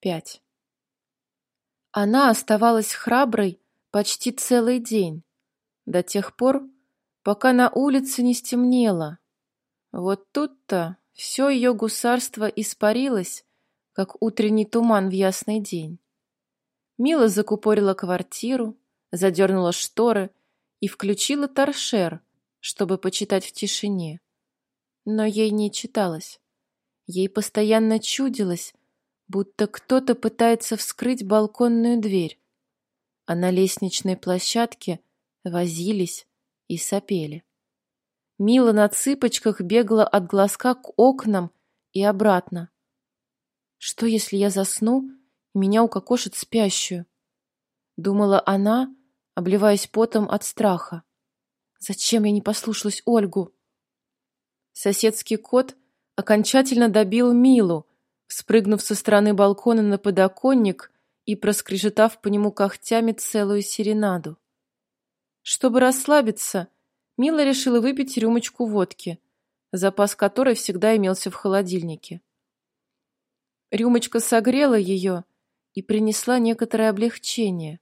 5. Она оставалась храброй почти целый день, до тех пор, пока на улице не стемнело. Вот тут-то все ее гусарство испарилось, как утренний туман в ясный день. Мила закупорила квартиру, задернула шторы и включила торшер, чтобы почитать в тишине. Но ей не читалось. Ей постоянно чудилось, будто кто-то пытается вскрыть балконную дверь, а на лестничной площадке возились и сопели. Мила на цыпочках бегала от глазка к окнам и обратно. Что, если я засну, и меня укокошит спящую? Думала она, обливаясь потом от страха. Зачем я не послушалась Ольгу? Соседский кот окончательно добил Милу, спрыгнув со стороны балкона на подоконник и проскрежетав по нему когтями целую серенаду. Чтобы расслабиться, Мила решила выпить рюмочку водки, запас которой всегда имелся в холодильнике. Рюмочка согрела ее и принесла некоторое облегчение.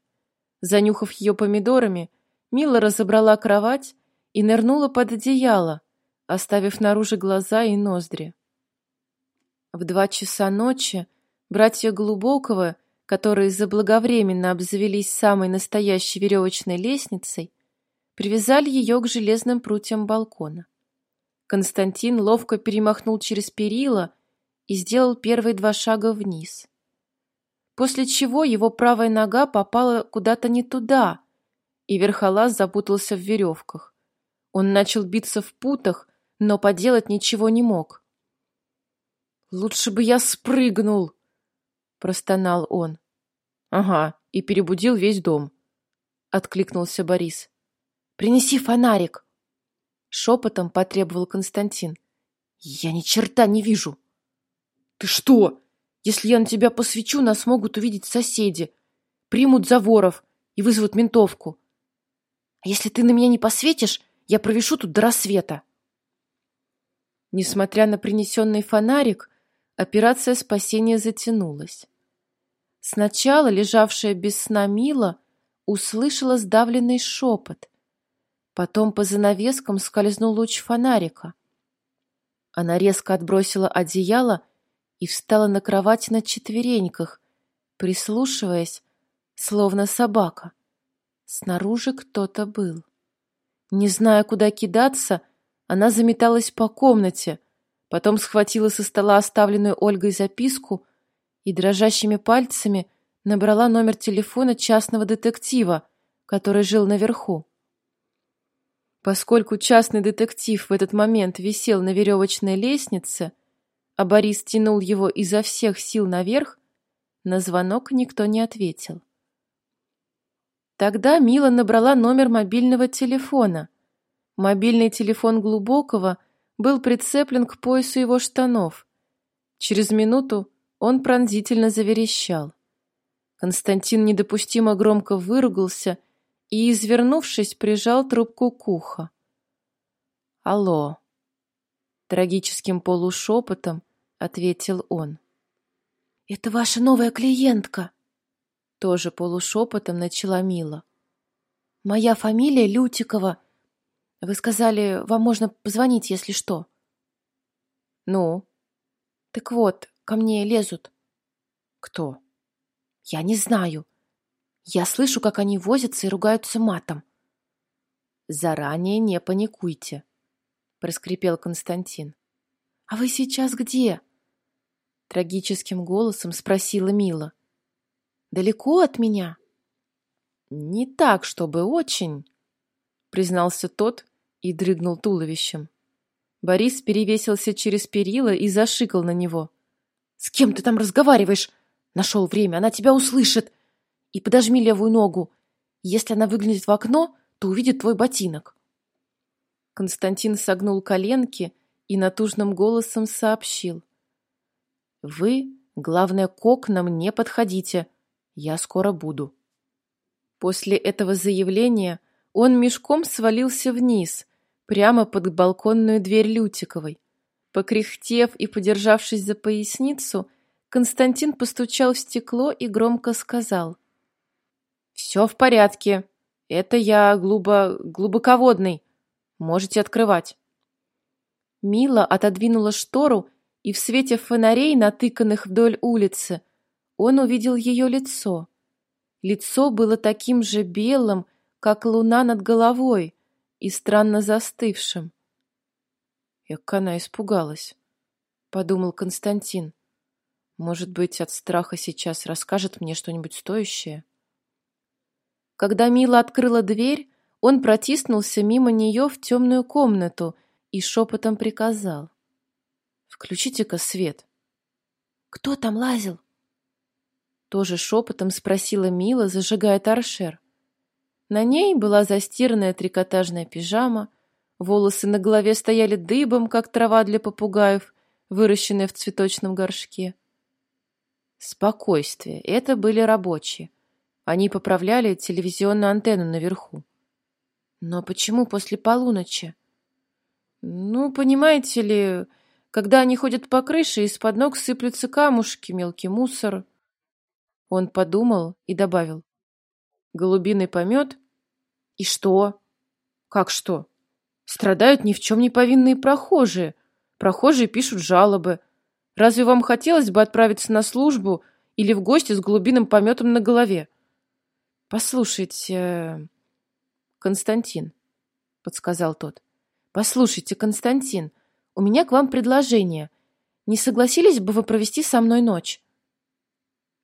Занюхав ее помидорами, Мила разобрала кровать и нырнула под одеяло, оставив наружу глаза и ноздри. В два часа ночи братья Глубокого, которые заблаговременно обзавелись самой настоящей веревочной лестницей, привязали ее к железным прутьям балкона. Константин ловко перемахнул через перила и сделал первые два шага вниз. После чего его правая нога попала куда-то не туда, и верхолаз запутался в веревках. Он начал биться в путах, но поделать ничего не мог. «Лучше бы я спрыгнул!» — простонал он. «Ага, и перебудил весь дом», — откликнулся Борис. «Принеси фонарик!» Шепотом потребовал Константин. «Я ни черта не вижу!» «Ты что? Если я на тебя посвечу, нас могут увидеть соседи, примут за воров и вызовут ментовку. А если ты на меня не посветишь, я провешу тут до рассвета!» Несмотря на принесенный фонарик, Операция спасения затянулась. Сначала лежавшая без сна Мила услышала сдавленный шепот. Потом по занавескам скользнул луч фонарика. Она резко отбросила одеяло и встала на кровать на четвереньках, прислушиваясь, словно собака. Снаружи кто-то был. Не зная, куда кидаться, она заметалась по комнате — Потом схватила со стола оставленную Ольгой записку и дрожащими пальцами набрала номер телефона частного детектива, который жил наверху. Поскольку частный детектив в этот момент висел на веревочной лестнице, а Борис тянул его изо всех сил наверх, на звонок никто не ответил. Тогда Мила набрала номер мобильного телефона. Мобильный телефон Глубокого был прицеплен к поясу его штанов. Через минуту он пронзительно заверещал. Константин недопустимо громко выругался и, извернувшись, прижал трубку к уху. «Алло!» Трагическим полушепотом ответил он. «Это ваша новая клиентка!» Тоже полушепотом начала Мила. «Моя фамилия Лютикова. Вы сказали, вам можно позвонить, если что. Ну? Так вот, ко мне лезут. Кто? Я не знаю. Я слышу, как они возятся и ругаются матом. Заранее не паникуйте, проскрипел Константин. А вы сейчас где? Трагическим голосом спросила Мила. Далеко от меня? Не так, чтобы очень, признался тот и дрыгнул туловищем. Борис перевесился через перила и зашикал на него. «С кем ты там разговариваешь? Нашел время, она тебя услышит. И подожми левую ногу. Если она выглянет в окно, то увидит твой ботинок». Константин согнул коленки и натужным голосом сообщил. «Вы, главное, к окнам не подходите. Я скоро буду». После этого заявления он мешком свалился вниз, прямо под балконную дверь Лютиковой. Покряхтев и подержавшись за поясницу, Константин постучал в стекло и громко сказал. «Все в порядке. Это я глубо... глубоководный. Можете открывать». Мила отодвинула штору, и в свете фонарей, натыканных вдоль улицы, он увидел ее лицо. Лицо было таким же белым, как луна над головой, и странно застывшим. Как она испугалась, — подумал Константин. Может быть, от страха сейчас расскажет мне что-нибудь стоящее? Когда Мила открыла дверь, он протиснулся мимо нее в темную комнату и шепотом приказал. «Включите-ка свет». «Кто там лазил?» Тоже шепотом спросила Мила, зажигая торшер. На ней была застиранная трикотажная пижама, волосы на голове стояли дыбом, как трава для попугаев, выращенная в цветочном горшке. Спокойствие. Это были рабочие. Они поправляли телевизионную антенну наверху. Но почему после полуночи? Ну, понимаете ли, когда они ходят по крыше, из-под ног сыплются камушки, мелкий мусор. Он подумал и добавил. Голубиный помет? И что? Как что? Страдают ни в чем не повинные прохожие. Прохожие пишут жалобы. Разве вам хотелось бы отправиться на службу или в гости с голубиным пометом на голове? Послушайте, Константин, подсказал тот. Послушайте, Константин, у меня к вам предложение. Не согласились бы вы провести со мной ночь?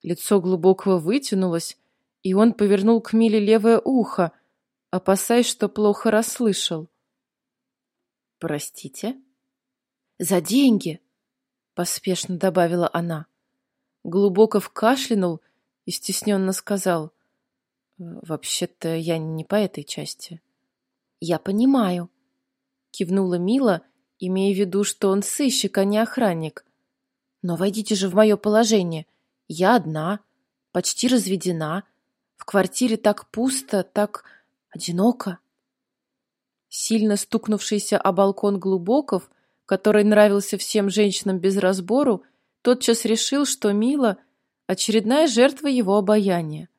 Лицо глубокого вытянулось, и он повернул к Миле левое ухо, опасаясь, что плохо расслышал. «Простите?» «За деньги!» поспешно добавила она. Глубоков кашлянул и стесненно сказал. «Вообще-то я не по этой части». «Я понимаю», — кивнула Мила, имея в виду, что он сыщик, а не охранник. «Но войдите же в мое положение. Я одна, почти разведена. В квартире так пусто, так одиноко». Сильно стукнувшийся о балкон Глубоков который нравился всем женщинам без разбору, тотчас решил, что Мила — очередная жертва его обаяния.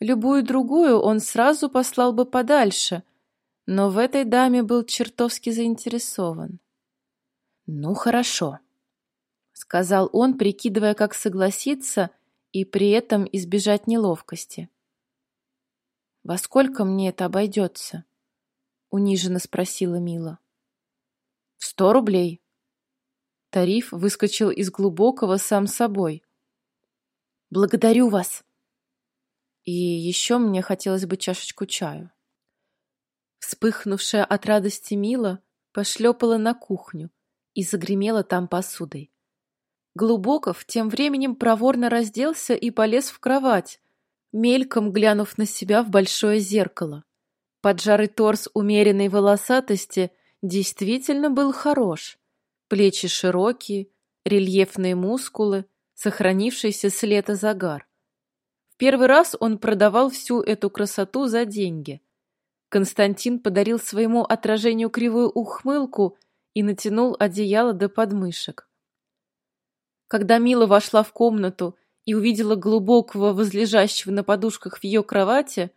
Любую другую он сразу послал бы подальше, но в этой даме был чертовски заинтересован. «Ну, хорошо», — сказал он, прикидывая, как согласиться и при этом избежать неловкости. «Во сколько мне это обойдется?» — униженно спросила Мила. В сто рублей. Тариф выскочил из глубокого сам собой. Благодарю вас. И еще мне хотелось бы чашечку чаю. Вспыхнувшая от радости Мила пошлепала на кухню и загремела там посудой. Глубоков тем временем проворно разделся и полез в кровать, мельком глянув на себя в большое зеркало. Поджарый торс умеренной волосатости действительно был хорош. Плечи широкие, рельефные мускулы, сохранившийся с лета загар. В первый раз он продавал всю эту красоту за деньги. Константин подарил своему отражению кривую ухмылку и натянул одеяло до подмышек. Когда Мила вошла в комнату и увидела глубокого возлежащего на подушках в ее кровати,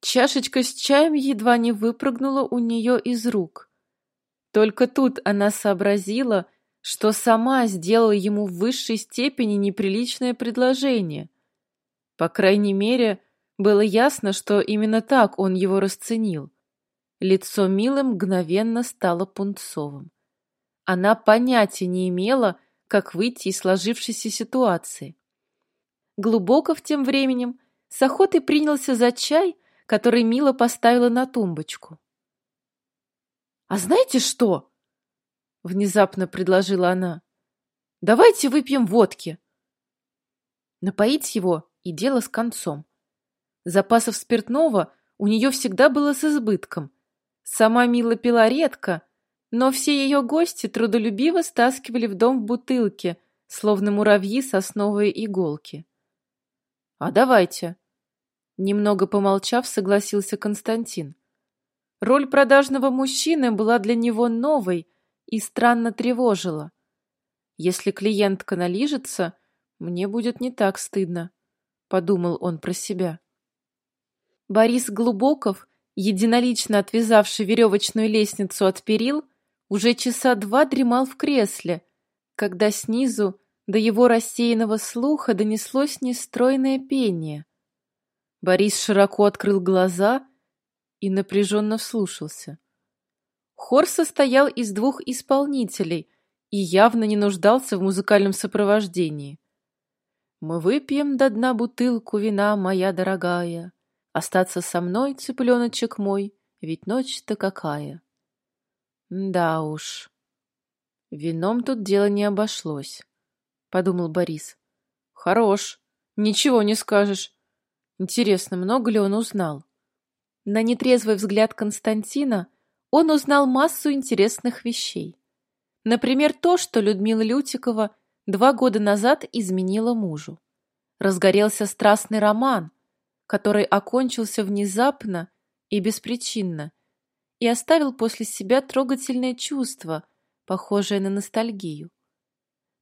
чашечка с чаем едва не выпрыгнула у нее из рук. Только тут она сообразила, что сама сделала ему в высшей степени неприличное предложение. По крайней мере, было ясно, что именно так он его расценил. Лицо Милы мгновенно стало пунцовым. Она понятия не имела, как выйти из сложившейся ситуации. Глубоков тем временем с охотой принялся за чай, который Мила поставила на тумбочку. «А знаете что?» — внезапно предложила она. «Давайте выпьем водки». Напоить его и дело с концом. Запасов спиртного у нее всегда было с избытком. Сама Мила пила редко, но все ее гости трудолюбиво стаскивали в дом в бутылке, словно муравьи сосновые иголки. «А давайте», — немного помолчав, согласился Константин. Роль продажного мужчины была для него новой и странно тревожила. Если клиентка налижется, мне будет не так стыдно, подумал он про себя. Борис Глубоков, единолично отвязавший веревочную лестницу от перил, уже часа два дремал в кресле, когда снизу до его рассеянного слуха донеслось нестройное пение. Борис широко открыл глаза и напряженно вслушался. Хор состоял из двух исполнителей и явно не нуждался в музыкальном сопровождении. «Мы выпьем до дна бутылку вина, моя дорогая. Остаться со мной, цыпленочек мой, ведь ночь-то какая». Да уж, вином тут дело не обошлось, подумал Борис. Хорош, ничего не скажешь. Интересно, много ли он узнал? На нетрезвый взгляд Константина он узнал массу интересных вещей. Например, то, что Людмила Лютикова два года назад изменила мужу. Разгорелся страстный роман, который окончился внезапно и беспричинно, и оставил после себя трогательное чувство, похожее на ностальгию.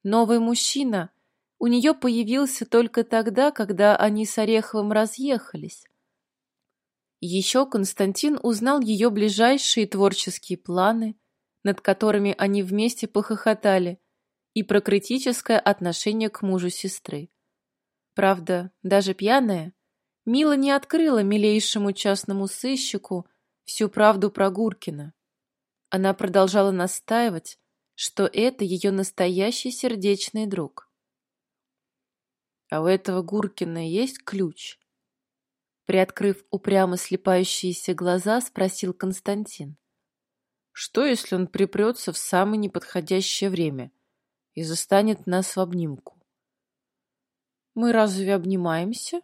Новый мужчина у нее появился только тогда, когда они с Ореховым разъехались. Еще Константин узнал ее ближайшие творческие планы, над которыми они вместе похохотали, и про критическое отношение к мужу сестры. Правда, даже пьяная, Мила не открыла милейшему частному сыщику всю правду про Гуркина. Она продолжала настаивать, что это ее настоящий сердечный друг. А у этого Гуркина есть ключ? Приоткрыв упрямо слепающиеся глаза, спросил Константин. Что, если он припрется в самое неподходящее время и застанет нас в обнимку? «Мы разве обнимаемся?»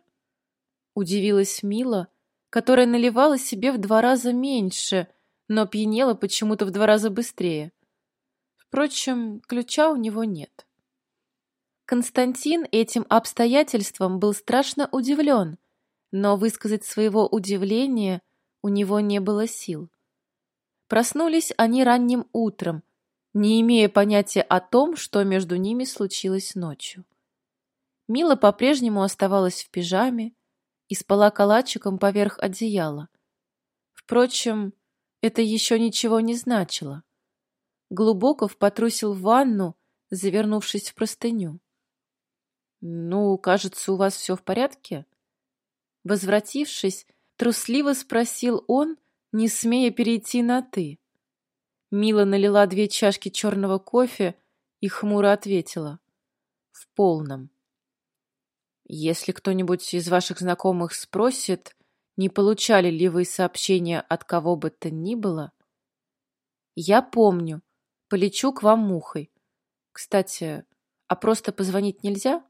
Удивилась Мила, которая наливала себе в два раза меньше, но пьянела почему-то в два раза быстрее. Впрочем, ключа у него нет. Константин этим обстоятельством был страшно удивлен, но высказать своего удивления у него не было сил. Проснулись они ранним утром, не имея понятия о том, что между ними случилось ночью. Мила по-прежнему оставалась в пижаме, и спала калачиком поверх одеяла. Впрочем, это еще ничего не значило. Глубоков потрусил в ванну, завернувшись в простыню. «Ну, кажется, у вас все в порядке?» Возвратившись, трусливо спросил он, не смея перейти на «ты». Мила налила две чашки черного кофе и хмуро ответила. «В полном». Если кто-нибудь из ваших знакомых спросит, не получали ли вы сообщения от кого бы то ни было, я помню, полечу к вам мухой. Кстати, а просто позвонить нельзя?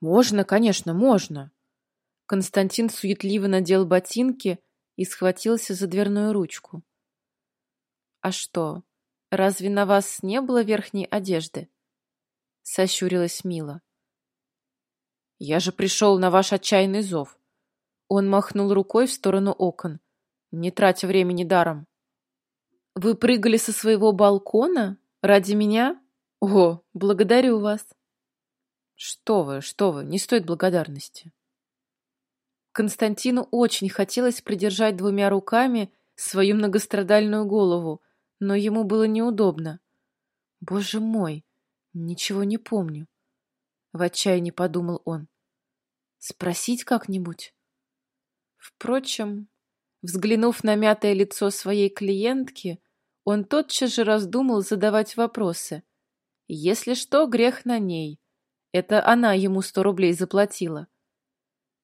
Можно, конечно, можно. Константин суетливо надел ботинки и схватился за дверную ручку. А что, разве на вас не было верхней одежды? Сощурилась Мила. Я же пришел на ваш отчаянный зов. Он махнул рукой в сторону окон, не тратя времени даром. Вы прыгали со своего балкона? Ради меня? О, благодарю вас. Что вы, что вы, не стоит благодарности. Константину очень хотелось придержать двумя руками свою многострадальную голову, но ему было неудобно. Боже мой, ничего не помню. В отчаянии подумал он. Спросить как-нибудь? Впрочем, взглянув на мятое лицо своей клиентки, он тотчас же раздумал задавать вопросы. Если что, грех на ней. Это она ему сто рублей заплатила.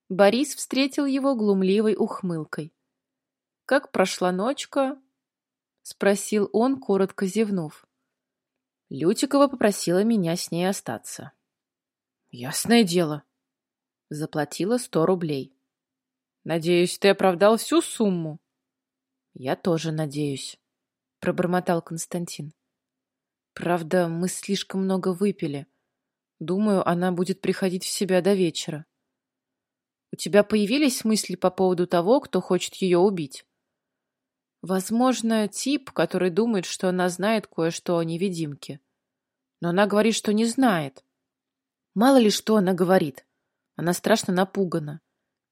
Борис встретил его глумливой ухмылкой. «Как прошла ночка?» — спросил он, коротко зевнув. Лютикова попросила меня с ней остаться. «Ясное дело», Заплатила сто рублей. Надеюсь, ты оправдал всю сумму? Я тоже надеюсь, пробормотал Константин. Правда, мы слишком много выпили. Думаю, она будет приходить в себя до вечера. У тебя появились мысли по поводу того, кто хочет ее убить? Возможно, тип, который думает, что она знает кое-что о невидимке. Но она говорит, что не знает. Мало ли что она говорит. Она страшно напугана.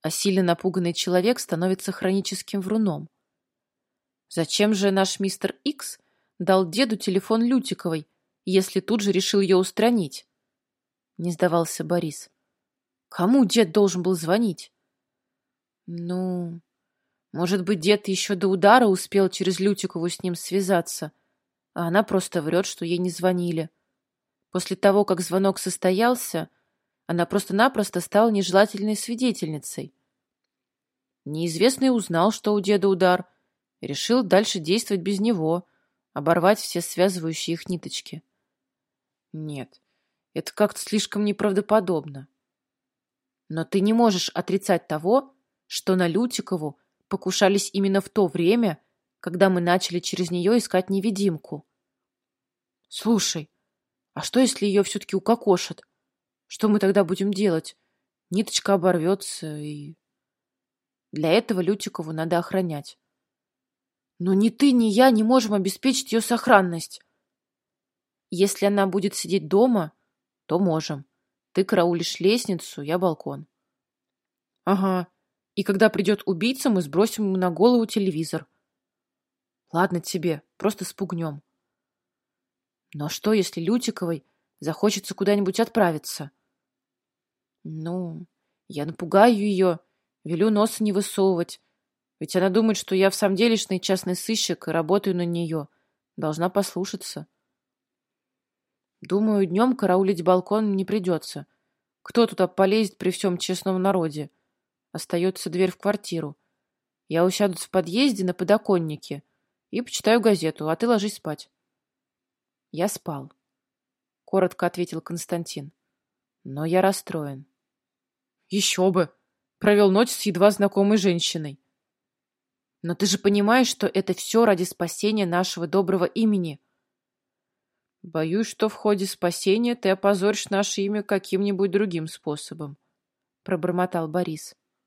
А сильно напуганный человек становится хроническим вруном. Зачем же наш мистер Икс дал деду телефон Лютиковой, если тут же решил ее устранить? Не сдавался Борис. Кому дед должен был звонить? Ну, может быть, дед еще до удара успел через Лютикову с ним связаться, а она просто врет, что ей не звонили. После того, как звонок состоялся, она просто-напросто стала нежелательной свидетельницей. Неизвестный узнал, что у деда удар, решил дальше действовать без него, оборвать все связывающие их ниточки. Нет, это как-то слишком неправдоподобно. Но ты не можешь отрицать того, что на Лютикову покушались именно в то время, когда мы начали через нее искать невидимку. Слушай, а что, если ее все-таки укокошат? Что мы тогда будем делать? Ниточка оборвется и... Для этого Лютикову надо охранять. Но ни ты, ни я не можем обеспечить ее сохранность. Если она будет сидеть дома, то можем. Ты караулишь лестницу, я балкон. Ага. И когда придет убийца, мы сбросим ему на голову телевизор. Ладно тебе, просто спугнем. Но что, если Лютиковой захочется куда-нибудь отправиться? Ну, я напугаю ее, велю носа не высовывать. Ведь она думает, что я в самом делешный частный сыщик и работаю на нее. Должна послушаться. Думаю, днем караулить балкон не придется. Кто туда полезет при всем честном народе? Остается дверь в квартиру. Я усяду в подъезде на подоконнике и почитаю газету, а ты ложись спать. Я спал. Коротко ответил Константин. Но я расстроен. Еще бы! Провел ночь с едва знакомой женщиной. Но ты же понимаешь, что это все ради спасения нашего доброго имени. Боюсь, что в ходе спасения ты опозоришь наше имя каким-нибудь другим способом, пробормотал Борис.